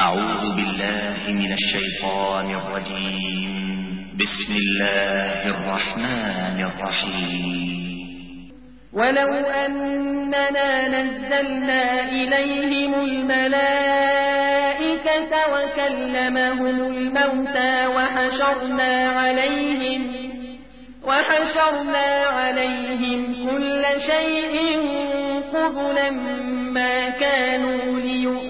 أعوذ بالله من الشيطان الرجيم. بسم الله الرحمن الرحيم. ولو أننا نزلنا إليهم الملائكة وكلمهم الموتى وحشرنا عليهم وحشرنا عليهم كل شيء قبلا ما كانوا ليؤمنوا.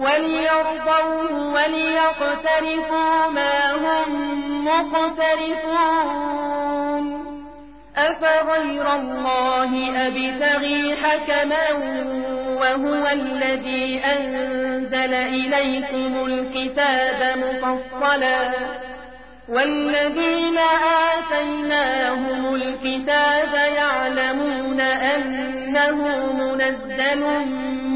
وليرضوا وليقترفوا ما هم مقترفون. أفغير الله أبتغي حكما وهو الذي أنزل إليكم الكتاب مفصلا. والذين آتيناهم الكتاب يعلمون أنه منزل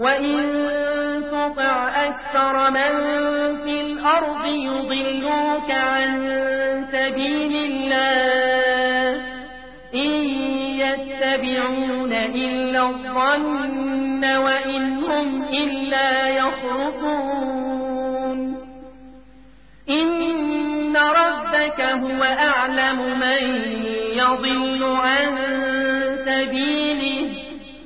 وإن تطع أكثر من في الأرض يضلوك عن سبيل الله إن يتبعون إلا الظن وإن هم إلا يخرقون إن ربك هو أعلم من يضل عن سبيله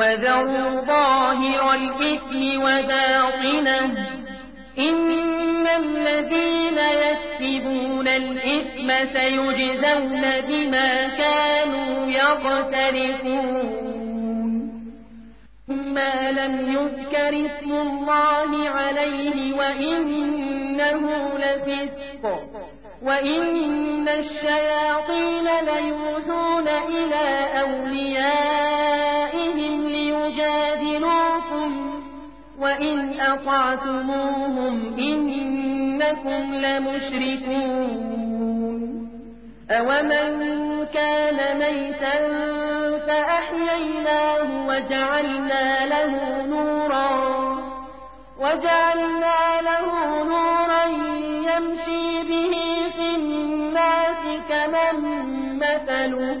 وذروا ظاهر الإثم وباطنه إن الذين يكسبون الإثم سيجزون بما كانوا يقترفون. ما لم يذكر اسم الله عليه وإنه لفسق. وإن الشياطين ليوحون إلى أوليائهم ليجادلوكم وإن أطعتموهم إنكم لمشركون أومن كان ميتا فأحييناه وجعلنا له نورا وجعلنا له نورا يمشي به في الناس كمن مثله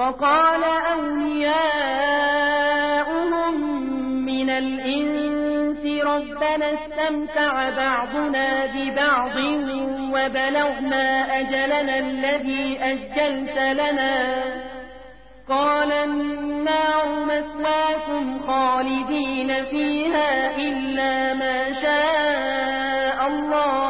وقال أولياؤهم من الإنس ربنا استمتع بعضنا ببعض وبلغنا أجلنا الذي أجلت لنا. قال النار مسواكم خالدين فيها إلا ما شاء الله.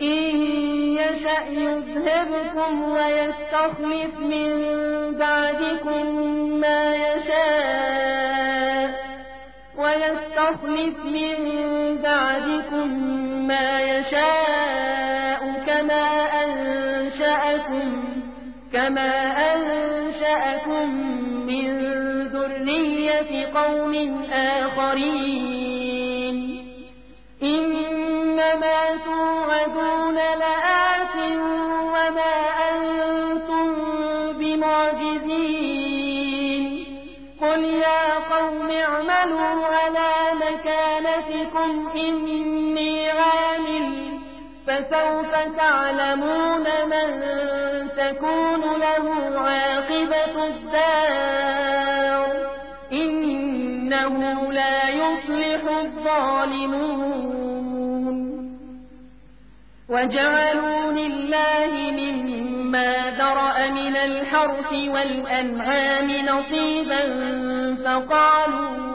يشأ يذهبكم ويستخلف من بعدكم ما يشاء ويستخلف من بعدكم ما يشاء كما أنشأكم كما أنشأكم من ذرية قوم آخرين اعملوا على مكانتكم إني عامل فسوف تعلمون من تكون له عاقبة الدار. إنه لا يفلح الظالمون. وجعلوا لله مما ذرأ من الحرث والأنعام نصيبا فقالوا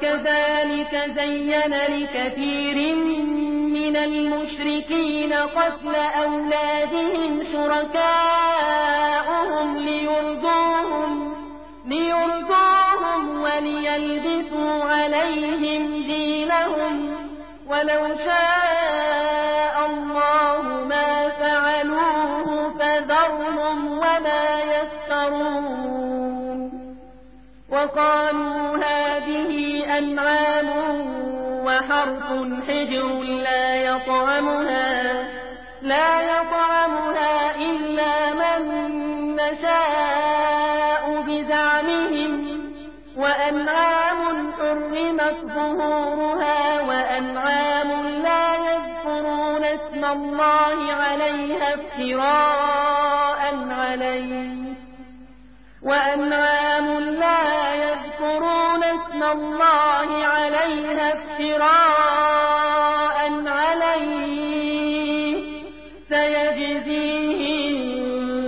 وكذلك زين لكثير من المشركين قتل أولادهم شركاؤهم ليرضوهم, ليرضوهم وليلبسوا عليهم دينهم. ولو شاء وقالوا هذه أنعام وحرف حجر لا يطعمها لا يطعمها إلا من نشاء بزعمهم. وأنعام حرمت ظهورها وأنعام لا يذكرون اسم الله عليها افتراء عليه. وأنعام لا اسم الله عليها افتراء عليه سيجزيهم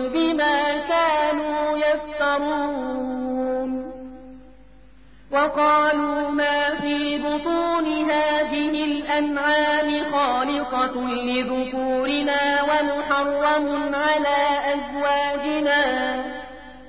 بما كانوا يفترون وقالوا ما في بطون هذه الأنعام خالقة لذكورنا ومحرم على أزواجنا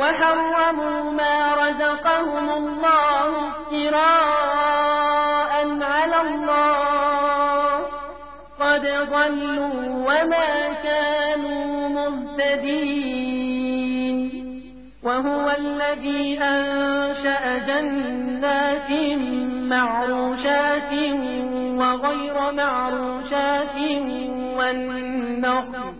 وحرموا ما رزقهم الله افتراء على الله. قد ضلوا وما كانوا مهتدين. وهو الذي أنشأ جنات معروشات وغير معروشات والنخل.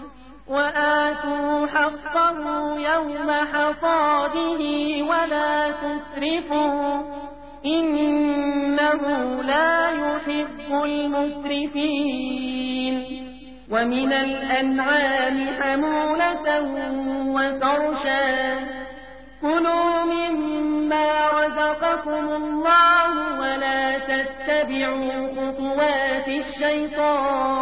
وآتوا حقه يوم حصاده ولا تسرفوا إنه لا يحب المسرفين ومن الأنعام حمولة وفرشا كلوا مما رزقكم الله ولا تتبعوا خطوات الشيطان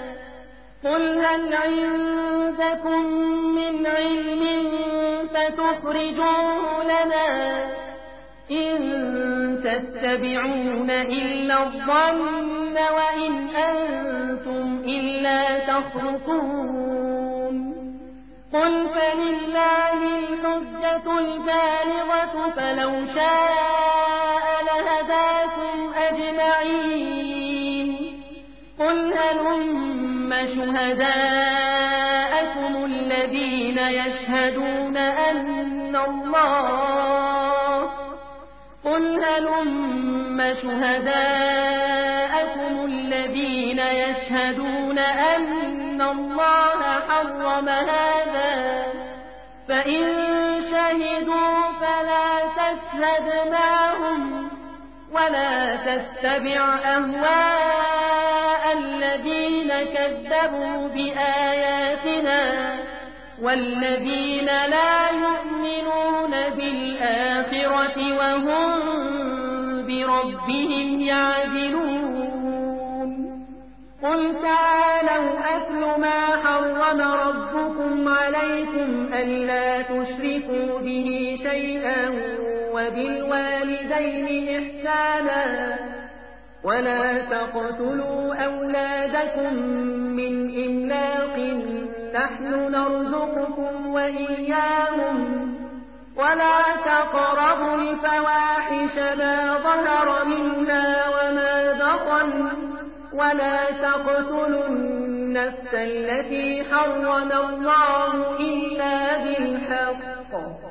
قل هل عندكم من علم فتخرجوه لنا إن تتبعون إلا الظن وإن أنتم إلا تخرقون قل فلله الحجة البالغة فلو شاء لهداكم أجمعين قل هلم شهداءكم الذين يشهدون أن الله قل هلم شهداءكم الذين يشهدون أن الله حرم هذا فإن شهدوا فلا تشهد معهم ولا تتبع أهواء الذين كذبوا بآياتنا والذين لا يؤمنون بالآخرة وهم بربهم يعدلون. قل تعالوا أكل ما حرم ربكم عليكم ألا تشركوا به شيئا وبالوالدين إحسانا. ولا تقتلوا أولادكم من إملاق. نحن نرزقكم وإياهم. ولا تقربوا الفواحش ما ظهر منها وما بطن. ولا تقتلوا النفس التي حرم الله إلا بالحق.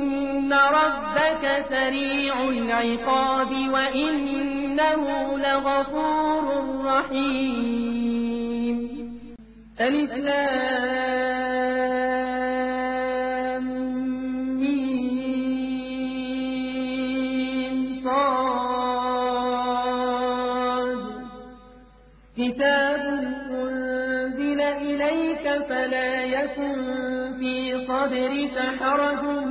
ربك سريع العقاب وإنه لغفور رحيم. الإسلام صاد. كتاب أنزل إليك فلا يكن في صدرك حرج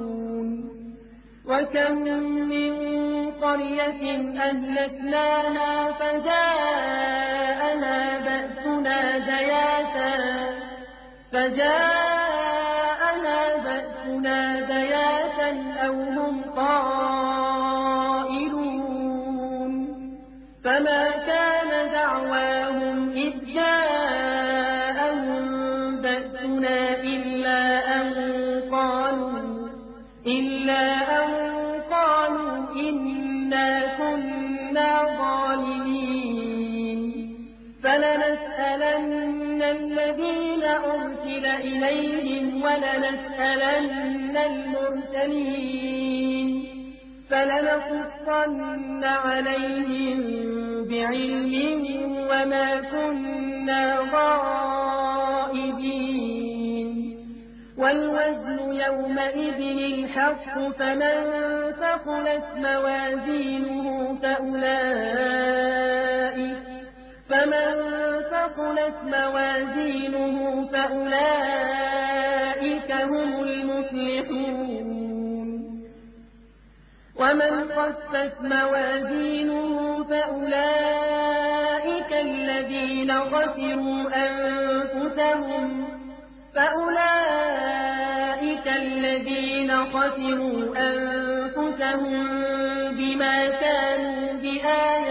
وكم من قرية أهلكناها فجاءنا بأسنا دياتا فجاءنا بأسنا دياتا أو هم قائلون. فما كان دعواهم إليهم ولنسألن المرسلين فلنقصن عليهم بعلم وما كنا غائبين والوزن يومئذ الحق فمن ثقلت موازينه فأولئك ثقلت موازينه فأولئك هم المفلحون. ومن خفت موازينه فأولئك الذين خسروا أنفسهم. فأولئك الذين خسروا أنفسهم بما كانوا بآياتنا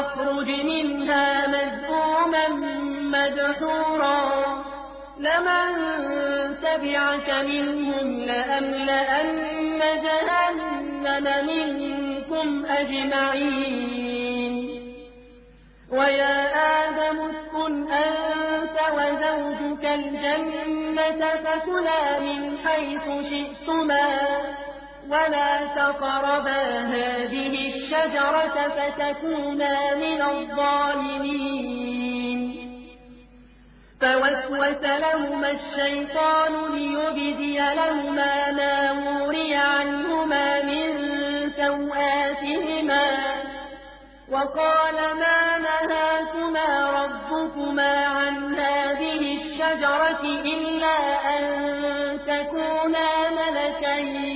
اخرج منها مذءوما مدحورا. لمن تبعك منهم لأملأن جهنم منكم أجمعين. ويا آدم اسكن أنت وزوجك الجنة فكلا من حيث شئتما. ولا تقربا هذه الشجرة فتكونا من الظالمين فوسوس لهما الشيطان ليبدي لهما ما وري عنهما من سوآتهما وقال ما نهاكما ربكما عن هذه الشجرة إلا أن تكونا ملكين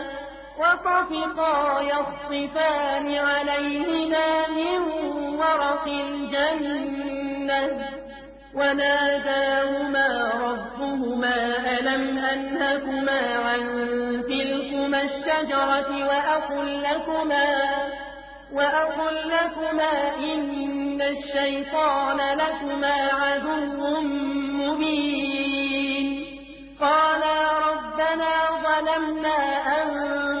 وطفقا يخصفان عليهما من ورق الجنة وناداهما ربهما ألم أنهكما عن تلكما الشجرة وأقل لكما وأقل لكما إن الشيطان لكما عدو مبين قالا ربنا ظلمنا أنفسنا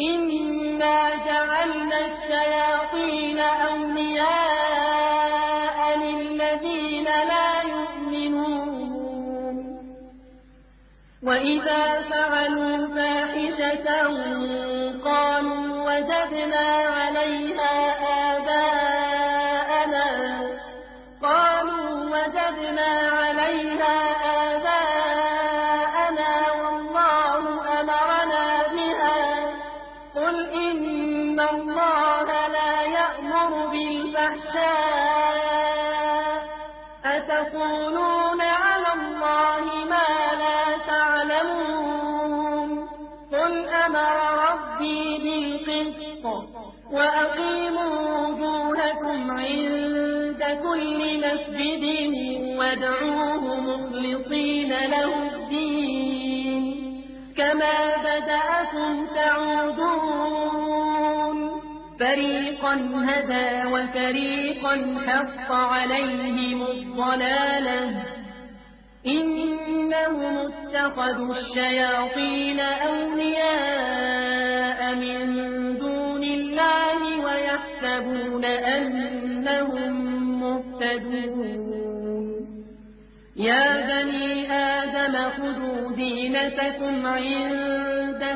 إنا جعلنا الشياطين أولياء للذين لا يؤمنون. وإذا فعلوا فاحشة قالوا وجدنا عليها آباءنا. قالوا وجدنا هدى وفريقا حق عليهم الضلالة. إنهم اتخذوا الشياطين أولياء من دون الله ويحسبون أنهم مهتدون. يا بني آدم خذوا دينتكم عند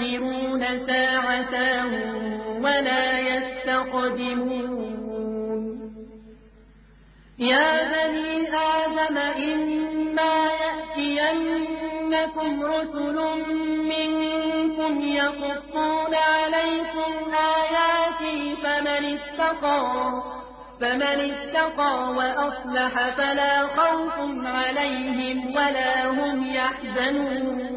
يستأخرون ساعة ولا يستقدمون يا بني آدم إما يأتينكم رسل منكم يقصون عليكم آياتي فمن اتقى فمن اتقى وأصلح فلا خوف عليهم ولا هم يحزنون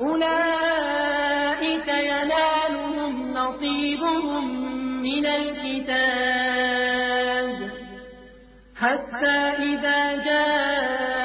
أولئك ينالهم نصيبهم من الكتاب. حتى إذا جاءتهم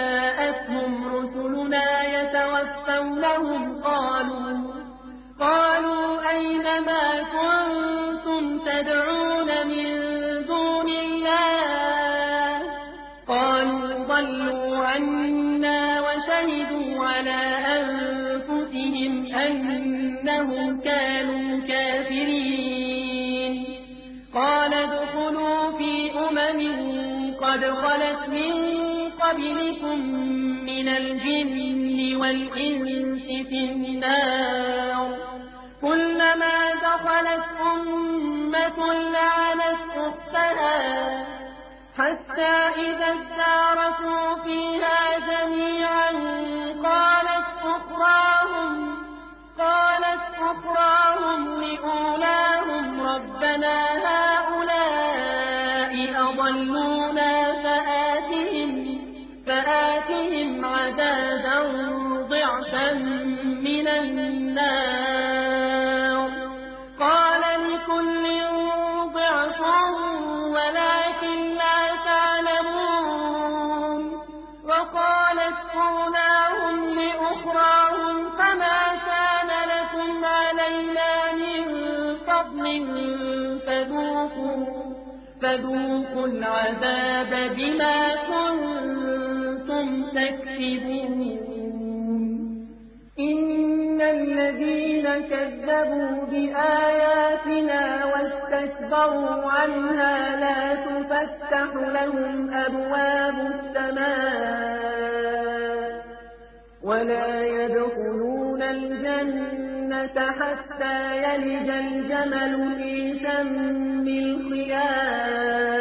قبلكم من الجن والإنس في النار. كلما دخلت أمة لعنت أختها حتى إذا اداركوا فيها جميعا قالت أخراهم قالت أخراهم لأولاهم ربنا العذاب بما كنتم تكسبون. إن الذين كذبوا بآياتنا واستكبروا عنها لا تفتح لهم أبواب السماء ولا يدخلون الجنة حتى يلج الجمل في سم الخياط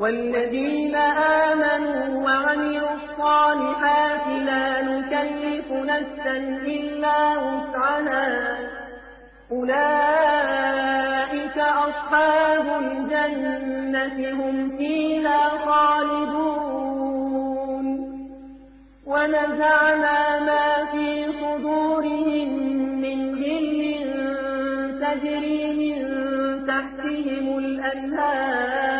والذين آمنوا وعملوا الصالحات لا نكلف نفسا إلا وسعها. أولئك أصحاب الجنة هم فيها خالدون. ونزعنا ما في صدورهم من غل تجري من تحتهم الأنهار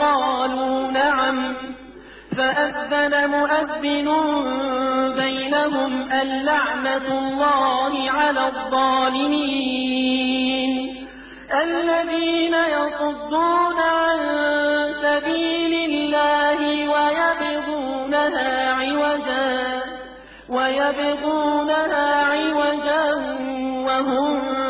قالوا نعم. فأذن مؤذن بينهم اللعنة الله على الظالمين. الذين يصدون عن سبيل الله ويبغونها عوجا ويبغونها عوجا وهم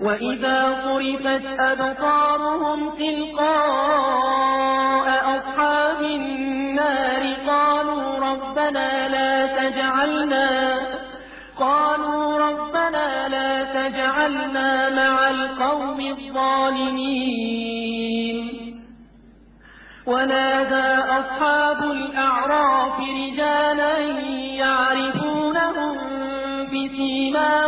وإذا صرفت أبطارهم تلقاء أصحاب النار قالوا ربنا لا تجعلنا قالوا ربنا لا تجعلنا مع القوم الظالمين ونادى أصحاب الأعراف رجالا يعرفونهم بسيماهم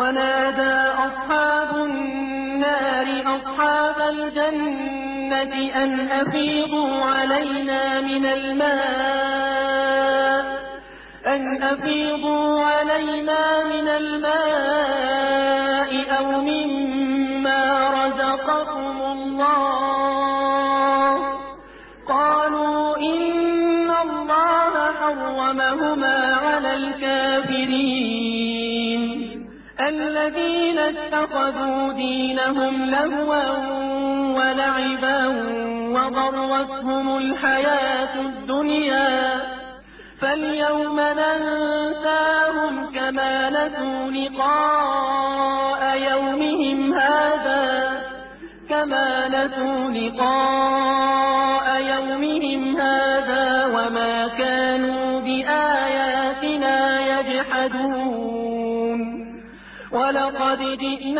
ونادى أصحاب النار أصحاب الجنة أن أفيضوا علينا من الماء أن أفيضوا علينا من الماء. الذين اتخذوا دينهم لهوا ولعبا وضرتهم الحياة الدنيا. فاليوم ننساهم كما نسوا لقاء يومهم هذا. كما نسوا لقاء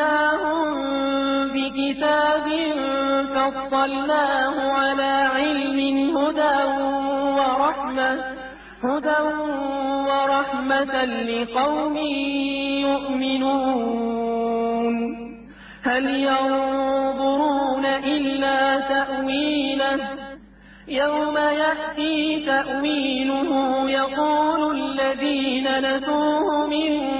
جئناهم بكتاب فصلناه على علم هدى ورحمة هدى ورحمة لقوم يؤمنون هل ينظرون إلا تأويله يوم يأتي تأويله يقول الذين نسوه من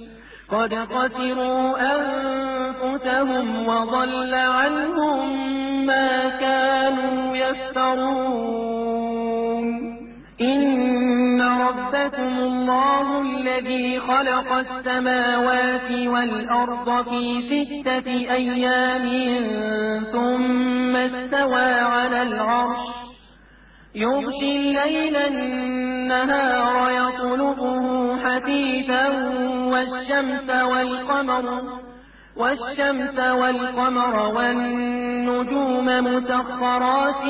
قد خسروا أنفسهم وضل عنهم ما كانوا يفترون. إن ربكم الله الذي خلق السماوات والأرض في ستة أيام ثم استوى على العرش. يغشي الليل النهار يطلبه حثيثا والشمس والقمر والشمس والقمر والنجوم مسخرات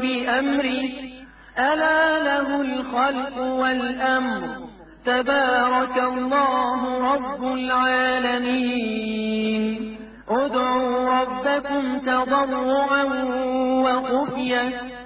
بأمره. ألا له الخلق والأمر. تبارك الله رب العالمين. ادعوا ربكم تضرعا وخفية.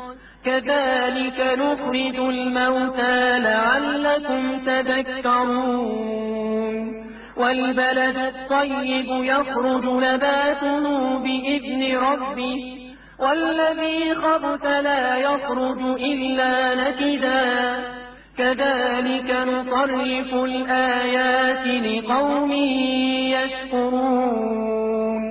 كذلك نخرج الموتى لعلكم تذكرون. والبلد الطيب يخرج نباته بإذن ربه. والذي خبت لا يخرج إلا نكدا. كذلك نصرف الآيات لقوم يشكرون.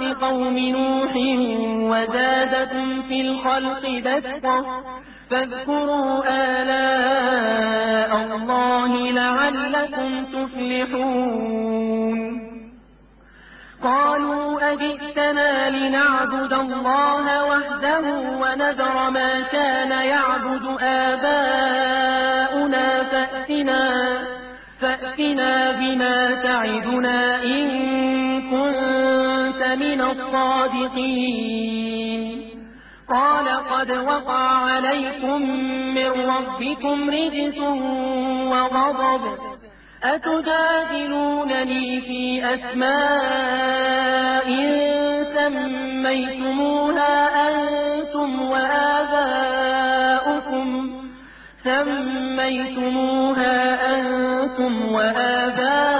بعد قوم نوح وزادكم في الخلق بسطة فاذكروا آلاء الله لعلكم تفلحون. قالوا أجئتنا لنعبد الله وحده ونذر ما كان يعبد آباؤنا فأتنا فأتنا بما تعدنا إن كنت من الصادقين. قال قد وقع عليكم من ربكم رجس وغضب. أتجادلونني في أسماء سميتموها أنتم وآباؤكم. سميتموها أنتم وآباؤكم.